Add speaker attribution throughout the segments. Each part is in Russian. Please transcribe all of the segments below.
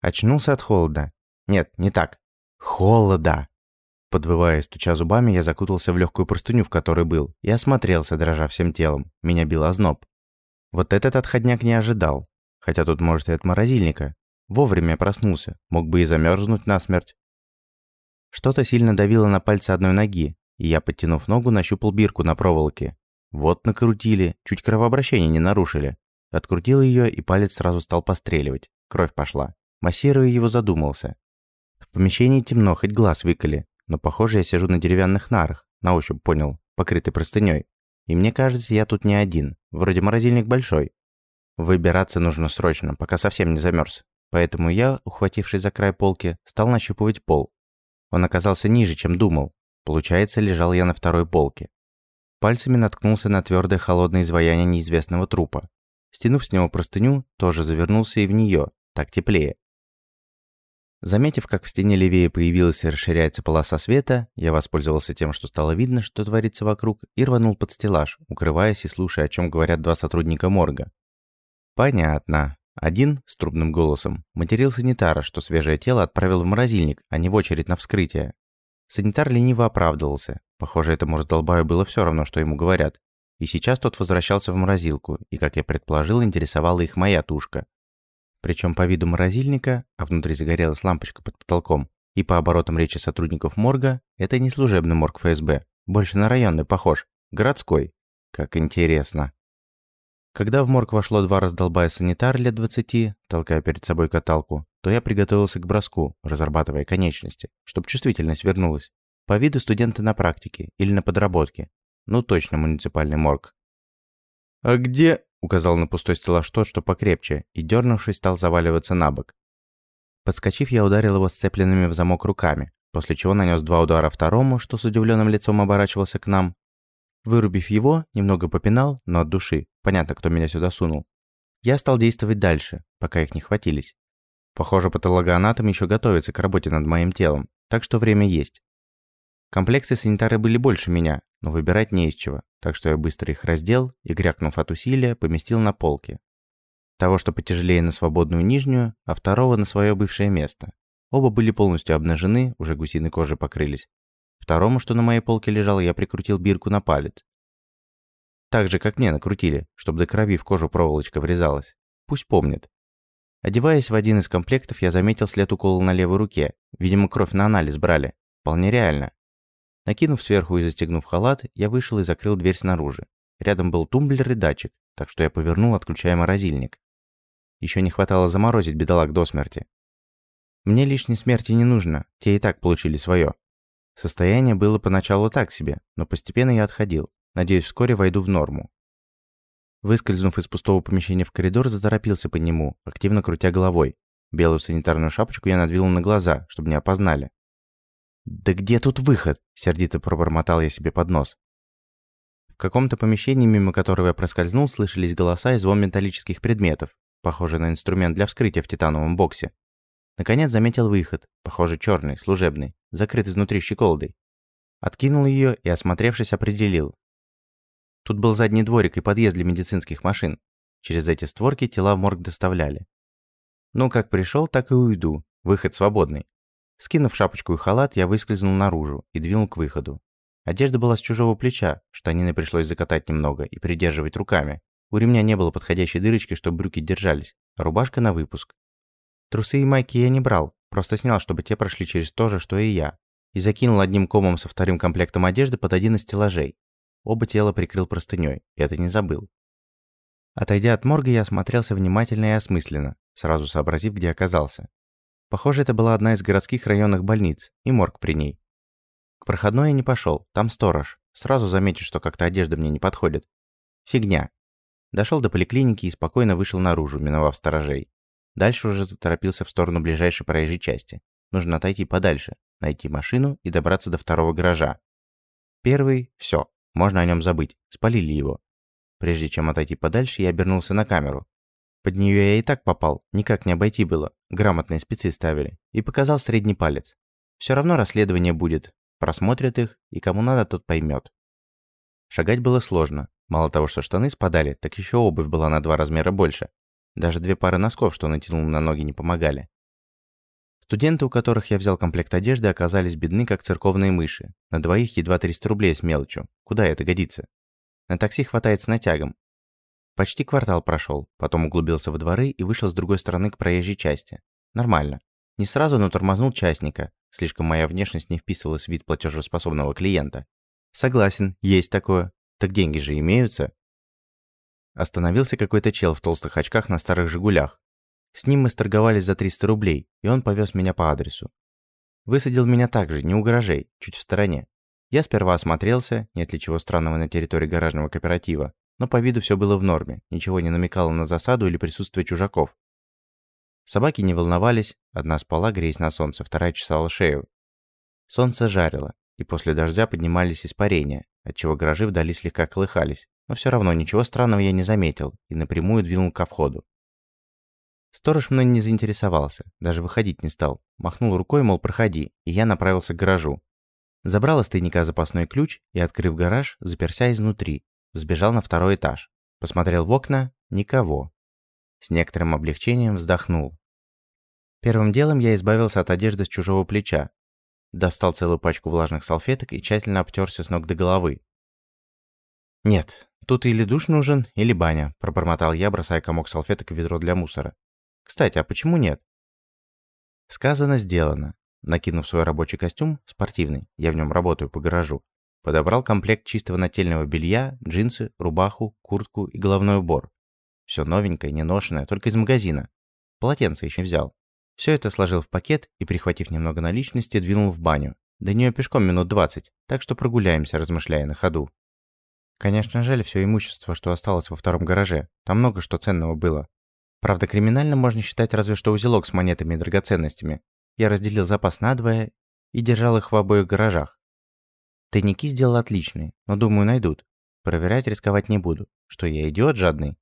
Speaker 1: Очнулся от холода. Нет, не так. Холода. Подвывая стуча зубами, я закутался в легкую простыню, в которой был, и осмотрелся, дрожа всем телом. Меня бил озноб. Вот этот отходняк не ожидал. Хотя тут, может, и от морозильника. Вовремя проснулся, мог бы и замерзнуть насмерть. Что-то сильно давило на пальцы одной ноги, и я, подтянув ногу, нащупал бирку на проволоке. Вот накрутили, чуть кровообращение не нарушили. Открутил ее, и палец сразу стал постреливать. Кровь пошла. Массируя его, задумался. В помещении темно, хоть глаз выколи, но похоже, я сижу на деревянных нарах, на ощупь понял, покрытый простыней. И мне кажется, я тут не один, вроде морозильник большой. Выбираться нужно срочно, пока совсем не замерз. Поэтому я, ухватившись за край полки, стал нащупывать пол. Он оказался ниже, чем думал. Получается, лежал я на второй полке. Пальцами наткнулся на твердое холодное изваяние неизвестного трупа. Стянув с него простыню, тоже завернулся и в нее, так теплее. Заметив, как в стене левее появилась и расширяется полоса света, я воспользовался тем, что стало видно, что творится вокруг, и рванул под стеллаж, укрываясь и слушая, о чем говорят два сотрудника морга. Понятно. Один, с трубным голосом, материл санитара, что свежее тело отправил в морозильник, а не в очередь на вскрытие. Санитар лениво оправдывался. Похоже, этому раздолбаю было все равно, что ему говорят. И сейчас тот возвращался в морозилку, и, как я предположил, интересовала их моя тушка. Причем по виду морозильника, а внутри загорелась лампочка под потолком, и по оборотам речи сотрудников морга, это не служебный морг ФСБ, больше на районный похож, городской. Как интересно. Когда в морг вошло два раздолбая санитар лет двадцати, толкая перед собой каталку, то я приготовился к броску, разрабатывая конечности, чтобы чувствительность вернулась. По виду студенты на практике или на подработке. Ну точно муниципальный морг. «А где...» Указал на пустой стеллаж тот, что покрепче, и, дернувшись, стал заваливаться на бок. Подскочив, я ударил его сцепленными в замок руками, после чего нанес два удара второму, что с удивленным лицом оборачивался к нам. Вырубив его, немного попинал, но от души, понятно, кто меня сюда сунул. Я стал действовать дальше, пока их не хватились. Похоже, патологоанатом еще готовится к работе над моим телом, так что время есть. Комплексы санитары были больше меня, но выбирать не из чего, так что я быстро их раздел и, грякнув от усилия, поместил на полке. Того, что потяжелее на свободную нижнюю, а второго на свое бывшее место. Оба были полностью обнажены, уже гусиной кожей покрылись. Второму, что на моей полке лежал, я прикрутил бирку на палец. Так же, как мне накрутили, чтобы до крови в кожу проволочка врезалась. Пусть помнит. Одеваясь в один из комплектов, я заметил след укола на левой руке. Видимо, кровь на анализ брали. Вполне реально. Накинув сверху и застегнув халат, я вышел и закрыл дверь снаружи. Рядом был тумблер и датчик, так что я повернул, отключая морозильник. Еще не хватало заморозить бедолаг до смерти. Мне лишней смерти не нужно, те и так получили свое. Состояние было поначалу так себе, но постепенно я отходил. Надеюсь, вскоре войду в норму. Выскользнув из пустого помещения в коридор, заторопился по нему, активно крутя головой. Белую санитарную шапочку я надвинул на глаза, чтобы не опознали. «Да где тут выход?» – сердито пробормотал я себе под нос. В каком-то помещении, мимо которого я проскользнул, слышались голоса и звон металлических предметов, похожий на инструмент для вскрытия в титановом боксе. Наконец заметил выход, похоже черный, служебный, закрыт изнутри щеколдой. Откинул ее и, осмотревшись, определил. Тут был задний дворик и подъезд для медицинских машин. Через эти створки тела в морг доставляли. Ну, как пришел, так и уйду. Выход свободный. Скинув шапочку и халат, я выскользнул наружу и двинул к выходу. Одежда была с чужого плеча, штанины пришлось закатать немного и придерживать руками. У ремня не было подходящей дырочки, чтобы брюки держались, а рубашка на выпуск. Трусы и майки я не брал, просто снял, чтобы те прошли через то же, что и я, и закинул одним комом со вторым комплектом одежды под один из стеллажей. Оба тела прикрыл простыней, и это не забыл. Отойдя от морга, я осмотрелся внимательно и осмысленно, сразу сообразив, где оказался. Похоже, это была одна из городских районных больниц, и морг при ней. К проходной я не пошел, там сторож. Сразу заметишь, что как-то одежда мне не подходит. Фигня. Дошел до поликлиники и спокойно вышел наружу, миновав сторожей. Дальше уже заторопился в сторону ближайшей проезжей части. Нужно отойти подальше, найти машину и добраться до второго гаража. Первый – все, можно о нем забыть, спалили его. Прежде чем отойти подальше, я обернулся на камеру. Под нее я и так попал, никак не обойти было. Грамотные спецы ставили. И показал средний палец. Все равно расследование будет. Просмотрят их, и кому надо, тот поймет. Шагать было сложно. Мало того, что штаны спадали, так еще обувь была на два размера больше. Даже две пары носков, что натянул на ноги, не помогали. Студенты, у которых я взял комплект одежды, оказались бедны, как церковные мыши. На двоих едва 300 рублей с мелочью. Куда это годится? На такси хватает с натягом. Почти квартал прошел, потом углубился во дворы и вышел с другой стороны к проезжей части. Нормально. Не сразу, но тормознул частника. Слишком моя внешность не вписывалась в вид платежеспособного клиента. Согласен, есть такое. Так деньги же имеются. Остановился какой-то чел в толстых очках на старых «Жигулях». С ним мы сторговались за 300 рублей, и он повез меня по адресу. Высадил меня также, не у чуть в стороне. Я сперва осмотрелся, нет ли чего странного на территории гаражного кооператива, но по виду все было в норме, ничего не намекало на засаду или присутствие чужаков. Собаки не волновались, одна спала, греясь на солнце, вторая чесала шею. Солнце жарило, и после дождя поднимались испарения, отчего гаражи вдали слегка колыхались, но все равно ничего странного я не заметил и напрямую двинул ко входу. Сторож мной не заинтересовался, даже выходить не стал. Махнул рукой, мол, проходи, и я направился к гаражу. Забрал из тайника запасной ключ и, открыв гараж, заперся изнутри. Взбежал на второй этаж. Посмотрел в окна – никого. С некоторым облегчением вздохнул. Первым делом я избавился от одежды с чужого плеча. Достал целую пачку влажных салфеток и тщательно обтерся с ног до головы. «Нет, тут или душ нужен, или баня», – пробормотал я, бросая комок салфеток в ведро для мусора. Кстати, а почему нет? Сказано, сделано. Накинув свой рабочий костюм, спортивный, я в нем работаю по гаражу, подобрал комплект чистого нательного белья, джинсы, рубаху, куртку и головной убор. Все новенькое, неношенное, только из магазина. Полотенце еще взял. Все это сложил в пакет и, прихватив немного наличности, двинул в баню. До нее пешком минут 20, так что прогуляемся, размышляя на ходу. Конечно, жаль все имущество, что осталось во втором гараже. Там много что ценного было. Правда, криминальным можно считать разве что узелок с монетами и драгоценностями. Я разделил запас надвое и держал их в обоих гаражах. Тайники сделал отличные, но думаю найдут. Проверять рисковать не буду. Что я идиот жадный?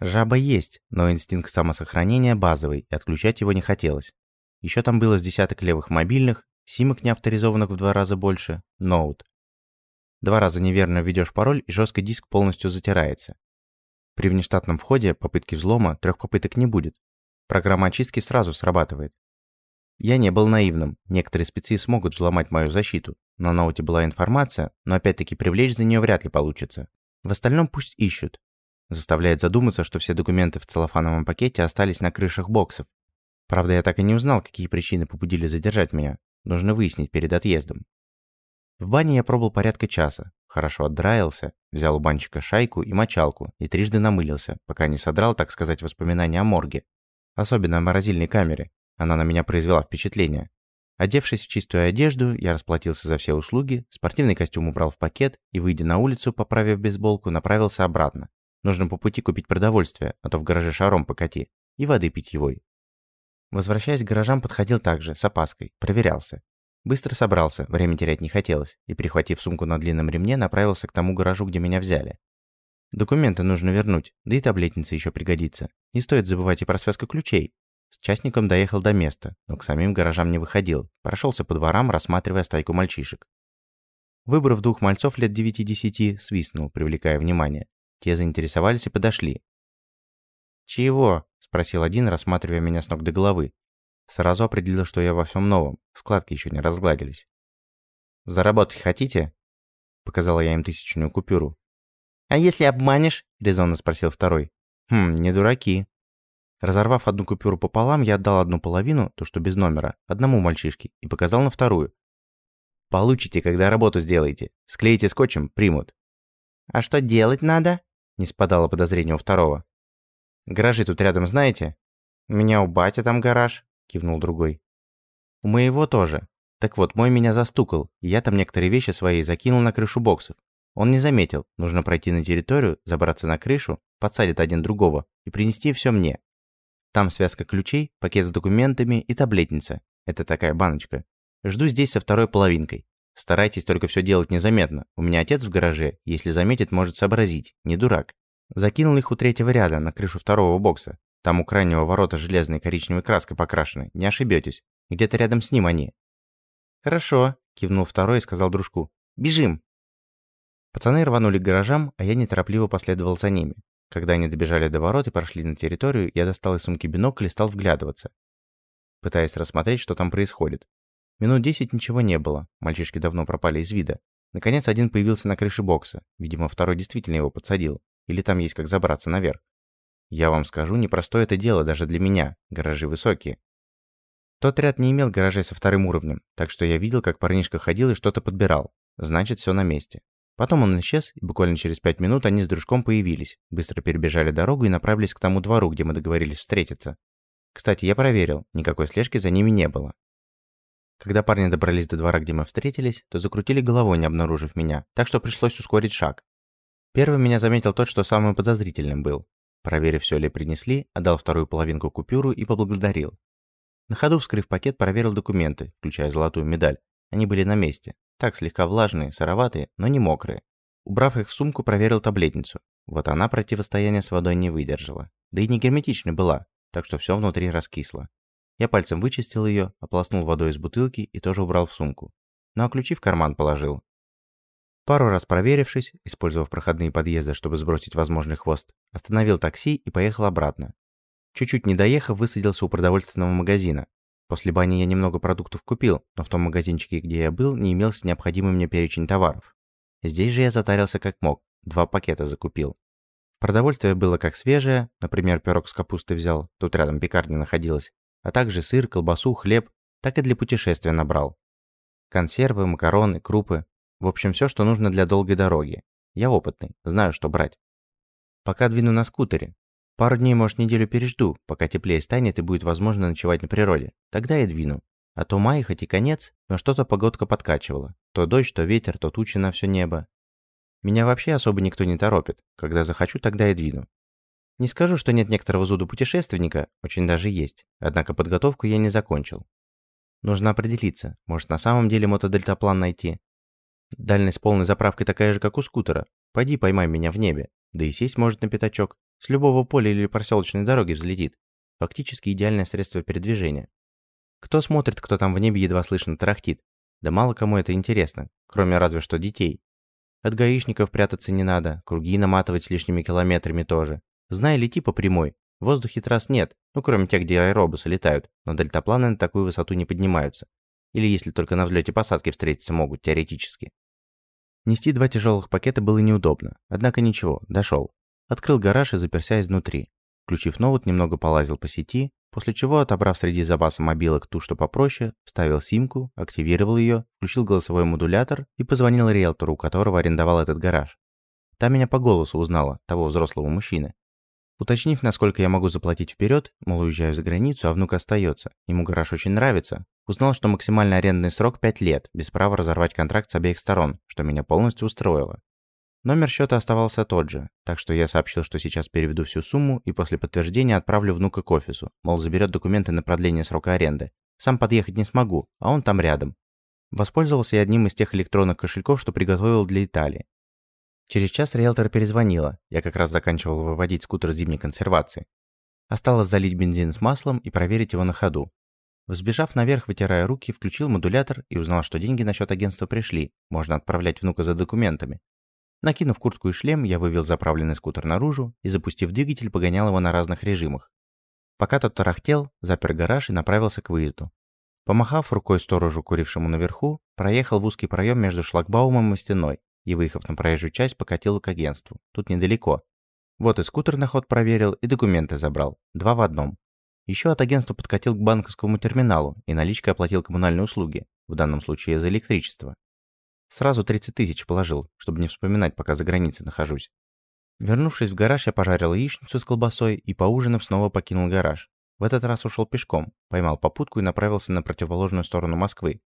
Speaker 1: Жаба есть, но инстинкт самосохранения базовый, и отключать его не хотелось. Еще там было с десяток левых мобильных, симок не авторизованных в два раза больше, ноут. Два раза неверно введешь пароль, и жесткий диск полностью затирается. При внештатном входе попытки взлома трех попыток не будет. Программа очистки сразу срабатывает. Я не был наивным. Некоторые спецы смогут взломать мою защиту. На ноуте была информация, но опять-таки привлечь за нее вряд ли получится. В остальном пусть ищут. Заставляет задуматься, что все документы в целлофановом пакете остались на крышах боксов. Правда, я так и не узнал, какие причины побудили задержать меня. Нужно выяснить перед отъездом. В бане я пробыл порядка часа, хорошо отдраился, взял у банчика шайку и мочалку и трижды намылился, пока не содрал, так сказать, воспоминания о морге. Особенно о морозильной камере. Она на меня произвела впечатление. Одевшись в чистую одежду, я расплатился за все услуги, спортивный костюм убрал в пакет и, выйдя на улицу, поправив бейсболку, направился обратно. Нужно по пути купить продовольствие, а то в гараже шаром покати, и воды питьевой. Возвращаясь к гаражам, подходил также, с опаской, проверялся. Быстро собрался, время терять не хотелось, и, прихватив сумку на длинном ремне, направился к тому гаражу, где меня взяли. Документы нужно вернуть, да и таблетница еще пригодится. Не стоит забывать и про связку ключей. С частником доехал до места, но к самим гаражам не выходил. Прошелся по дворам, рассматривая стайку мальчишек. Выбрав двух мальцов лет 9-10, свистнул, привлекая внимание. Те заинтересовались и подошли. «Чего?» – спросил один, рассматривая меня с ног до головы. Сразу определил, что я во всем новом, складки еще не разгладились. «Заработать хотите?» Показала я им тысячную купюру. «А если обманешь?» – резонно спросил второй. «Хм, не дураки». Разорвав одну купюру пополам, я отдал одну половину, то что без номера, одному мальчишке и показал на вторую. «Получите, когда работу сделаете. Склеите скотчем, примут». «А что делать надо?» – не спадало подозрение у второго. «Гаражи тут рядом знаете?» «У меня у батя там гараж», кивнул другой. У моего тоже. Так вот, мой меня застукал, и я там некоторые вещи свои закинул на крышу боксов. Он не заметил, нужно пройти на территорию, забраться на крышу, подсадить один другого и принести все мне. Там связка ключей, пакет с документами и таблетница. Это такая баночка. Жду здесь со второй половинкой. Старайтесь только все делать незаметно. У меня отец в гараже, если заметит, может сообразить. Не дурак. Закинул их у третьего ряда на крышу второго бокса. Там у крайнего ворота железной коричневой краской покрашены, не ошибетесь. Где-то рядом с ним они». «Хорошо», – кивнул второй и сказал дружку. «Бежим!» Пацаны рванули к гаражам, а я неторопливо последовал за ними. Когда они добежали до ворот и прошли на территорию, я достал из сумки бинокль и стал вглядываться. пытаясь рассмотреть, что там происходит. Минут десять ничего не было, мальчишки давно пропали из вида. Наконец один появился на крыше бокса, видимо, второй действительно его подсадил. Или там есть как забраться наверх. Я вам скажу, непростое это дело даже для меня, гаражи высокие. Тот ряд не имел гаражей со вторым уровнем, так что я видел, как парнишка ходил и что-то подбирал. Значит, все на месте. Потом он исчез, и буквально через пять минут они с дружком появились, быстро перебежали дорогу и направились к тому двору, где мы договорились встретиться. Кстати, я проверил, никакой слежки за ними не было. Когда парни добрались до двора, где мы встретились, то закрутили головой, не обнаружив меня, так что пришлось ускорить шаг. Первым меня заметил тот, что самым подозрительным был. Проверив, все ли принесли, отдал вторую половинку купюру и поблагодарил. На ходу, вскрыв пакет, проверил документы, включая золотую медаль. Они были на месте. Так, слегка влажные, сыроватые, но не мокрые. Убрав их в сумку, проверил таблетницу. Вот она противостояния с водой не выдержала. Да и не герметичной была, так что все внутри раскисло. Я пальцем вычистил ее, ополоснул водой из бутылки и тоже убрал в сумку. Ну а ключи в карман положил. Пару раз проверившись, использовав проходные подъезды, чтобы сбросить возможный хвост, остановил такси и поехал обратно. Чуть-чуть не доехав, высадился у продовольственного магазина, После бани я немного продуктов купил, но в том магазинчике, где я был, не имелся необходимый мне перечень товаров. Здесь же я затарился как мог, два пакета закупил. Продовольствие было как свежее, например, пирог с капустой взял, тут рядом пекарня находилась, а также сыр, колбасу, хлеб, так и для путешествия набрал. Консервы, макароны, крупы, в общем, все, что нужно для долгой дороги. Я опытный, знаю, что брать. Пока двину на скутере, Пару дней, может, неделю пережду, пока теплее станет и будет возможно ночевать на природе. Тогда я двину. А то май хоть и конец, но что-то погодка подкачивала. То дождь, то ветер, то тучи на все небо. Меня вообще особо никто не торопит. Когда захочу, тогда и двину. Не скажу, что нет некоторого зуда путешественника, очень даже есть. Однако подготовку я не закончил. Нужно определиться, может на самом деле мотодельтаплан найти. Дальность полной заправкой такая же, как у скутера. Пойди поймай меня в небе. Да и сесть может на пятачок. С любого поля или проселочной дороги взлетит. Фактически идеальное средство передвижения. Кто смотрит, кто там в небе едва слышно тарахтит? Да мало кому это интересно, кроме разве что детей. От гаишников прятаться не надо, круги наматывать с лишними километрами тоже. Знай, лети по прямой. В воздухе трасс нет, ну кроме тех, где аэробусы летают, но дельтапланы на такую высоту не поднимаются. Или если только на взлете посадки встретиться могут, теоретически. Нести два тяжелых пакета было неудобно, однако ничего, дошел. Открыл гараж и заперся изнутри. Включив ноут, немного полазил по сети, после чего, отобрав среди запаса мобилок ту, что попроще, вставил симку, активировал ее, включил голосовой модулятор и позвонил риэлтору, у которого арендовал этот гараж. Та меня по голосу узнала, того взрослого мужчины. Уточнив, насколько я могу заплатить вперед, мол, уезжаю за границу, а внук остается. Ему гараж очень нравится. Узнал, что максимальный арендный срок 5 лет, без права разорвать контракт с обеих сторон, что меня полностью устроило. Номер счета оставался тот же, так что я сообщил, что сейчас переведу всю сумму и после подтверждения отправлю внука к офису, мол, заберет документы на продление срока аренды. Сам подъехать не смогу, а он там рядом. Воспользовался я одним из тех электронных кошельков, что приготовил для Италии. Через час риэлтор перезвонила, я как раз заканчивал выводить скутер зимней консервации. Осталось залить бензин с маслом и проверить его на ходу. Взбежав наверх, вытирая руки, включил модулятор и узнал, что деньги на счет агентства пришли, можно отправлять внука за документами. Накинув куртку и шлем, я вывел заправленный скутер наружу и, запустив двигатель, погонял его на разных режимах. Пока тот тарахтел, запер гараж и направился к выезду. Помахав рукой сторожу, курившему наверху, проехал в узкий проем между шлагбаумом и стеной и, выехав на проезжую часть, покатил к агентству. Тут недалеко. Вот и скутер на ход проверил, и документы забрал. Два в одном. Еще от агентства подкатил к банковскому терминалу и наличкой оплатил коммунальные услуги, в данном случае за электричество. Сразу 30 тысяч положил, чтобы не вспоминать, пока за границей нахожусь. Вернувшись в гараж, я пожарил яичницу с колбасой и, поужинав, снова покинул гараж. В этот раз ушел пешком, поймал попутку и направился на противоположную сторону Москвы.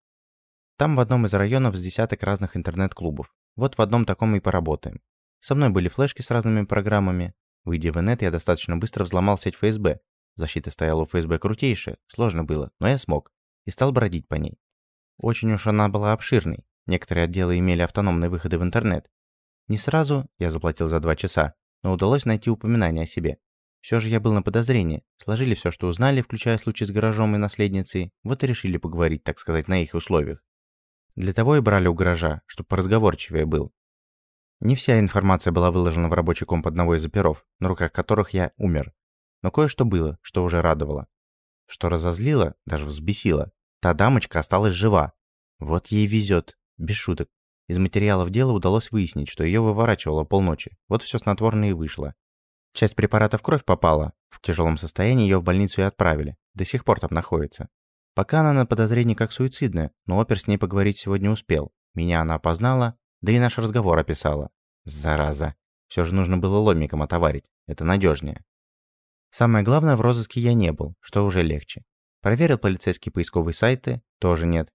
Speaker 1: Там в одном из районов с десяток разных интернет-клубов. Вот в одном таком и поработаем. Со мной были флешки с разными программами. Выйдя в инет, я достаточно быстро взломал сеть ФСБ. Защита стояла у ФСБ крутейшая, сложно было, но я смог. И стал бродить по ней. Очень уж она была обширной. Некоторые отделы имели автономные выходы в интернет. Не сразу, я заплатил за два часа, но удалось найти упоминание о себе. Все же я был на подозрении. Сложили все, что узнали, включая случай с гаражом и наследницей, вот и решили поговорить, так сказать, на их условиях. Для того и брали у гаража, чтобы поразговорчивее был. Не вся информация была выложена в рабочий комп одного из оперов, на руках которых я умер. Но кое-что было, что уже радовало. Что разозлило, даже взбесило. Та дамочка осталась жива. Вот ей везет. Без шуток. Из материалов дела удалось выяснить, что ее выворачивало полночи. Вот все снотворное и вышло. Часть препарата в кровь попала. В тяжелом состоянии ее в больницу и отправили. До сих пор там находится. Пока она на подозрении как суицидная, но опер с ней поговорить сегодня успел. Меня она опознала, да и наш разговор описала. Зараза. Все же нужно было ломиком отоварить. Это надежнее. Самое главное, в розыске я не был, что уже легче. Проверил полицейские поисковые сайты, тоже нет.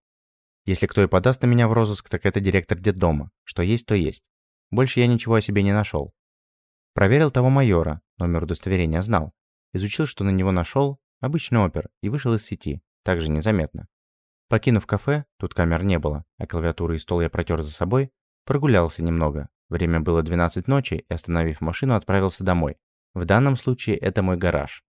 Speaker 1: Если кто и подаст на меня в розыск, так это директор детдома. Что есть, то есть. Больше я ничего о себе не нашел. Проверил того майора, номер удостоверения знал. Изучил, что на него нашел, обычный опер, и вышел из сети, также незаметно. Покинув кафе, тут камер не было, а клавиатуру и стол я протер за собой, прогулялся немного. Время было 12 ночи, и остановив машину, отправился домой. В данном случае это мой гараж.